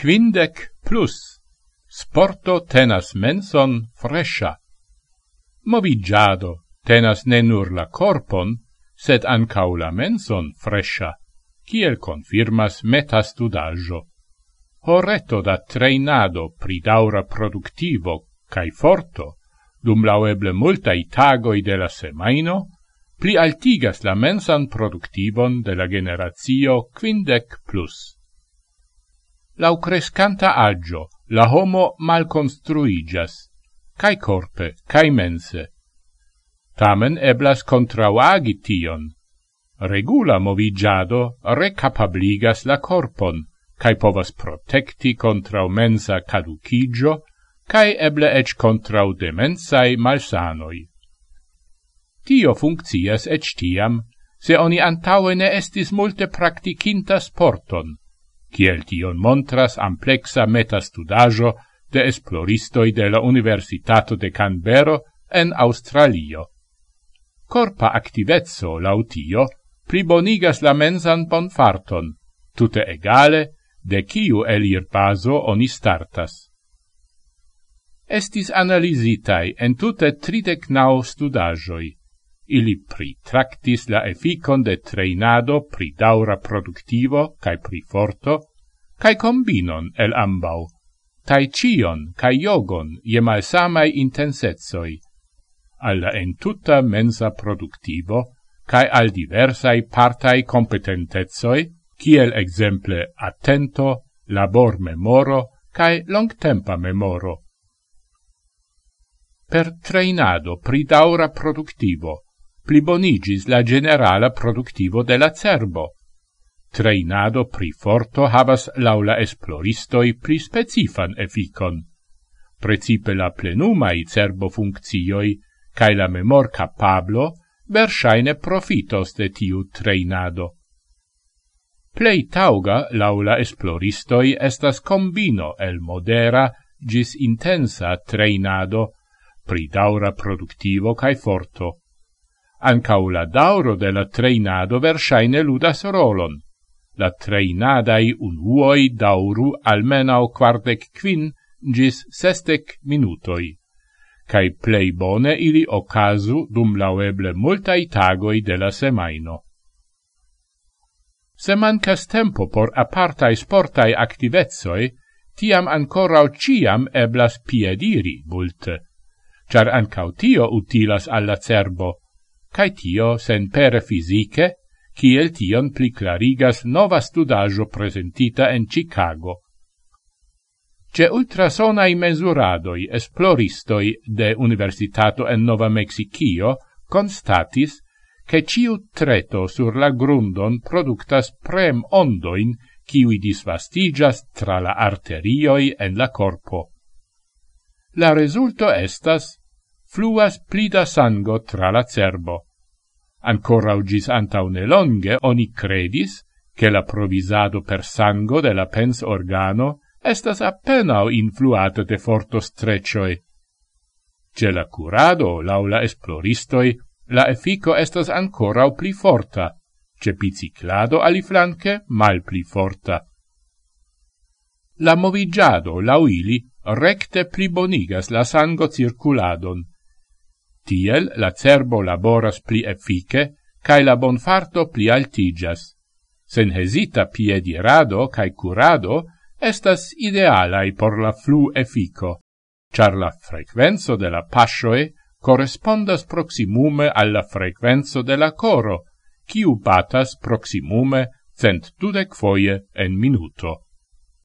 Quindec plus. Sporto tenas menson fresha. Movigiado tenas ne nur la corpon, sed ancau la menson fresha, kiel confirmas metastudajo. Horeto da treinado pri daura productivo cae forto, dum laueble multai tagoi de la semaino, pli altigas la mensan productivon de la generatio quindec plus lau crescanta agio la homo mal construigas, cae corpe, cae mense. Tamen eblas contrauagi tion. Regula movigiado recapabligas la corpon, cae povas protecti contrau mensa caducigio, cae eble ec contrau demensai malsanoi. Tio funccias ec tiam, se oni antaue ne estis multe practicinta sporton, kiel tion montras amplexa metastudajo de esploristoi de la Universitato de Canberra en Australio. Corpa activezzo lautio pribonigas la mensan bonfarton, tute egale de kiu elir baso oni startas. Estis analizitai en tute tridec nau studajoi, ili pritractis la efficon de treinado pri daura productivo cae pri forto, cae combinon el ambau, tai cion cae jogon je malsamai intensetsoi, alla entuta mensa productivo, cae al diversai partai competentetsoi, kiel exemple attento, labor memoro, cae longtempa memoro. Per trainado pridaura productivo, plibonigis la generala productivo de la cerbo. Trainado pri forto havas laula esploristoi pli specifan efficon. Precipe la plenumai cerbo funccioi cae la memor capablo versaine profitos de tiu trainado. Plei tauga laula esploristoi estas combino el modera gis intensa trainado, pridaura productivo cae forto. Ancau la dauro de la treinado versaine ludas rolon. La treinadai unuoi dauru almenau quardec quin gis sestec minutoi. Cai plei bone ili ocasu dum laueble multai tagoi de la semaino. Se mancas tempo por apartai sportai activezoi, tiam ancorau ciam eblas piediri multe, char ancau tio utilas alla cerbo, cae tio sen per fisice, ciel tion pli clarigas nova studajo presentita en Chicago. Ce ultrasonai mesuradoi esploristoi de Universitato en Nova Mexicio constatis che ciu treto sur la grundon productas prem ondoin ciui disvastigas tra la arterioi en la corpo. La resulto estas fluas plida sango tra la cerbo. Ancora ugis antaune longe oni credis che la provisado per sango de la pens organo estas appenao influata de forto streccioi. Ce la curado, laula esploristoi, la effico estas ancora pli forta, ce biciclado aliflanque mal pli forta. La movigiado lauili, recte plibonigas la sango circuladon, Tiel la cerbo laboras pli effice, cae la bonfarto pli altigas. Sen hesita piedirado cae curado estas idealai por la flu effico, char la frequenzo de la pascioe correspondas proximume alla frequenzo de la coro, quiu batas proximume cent dudec foie en minuto.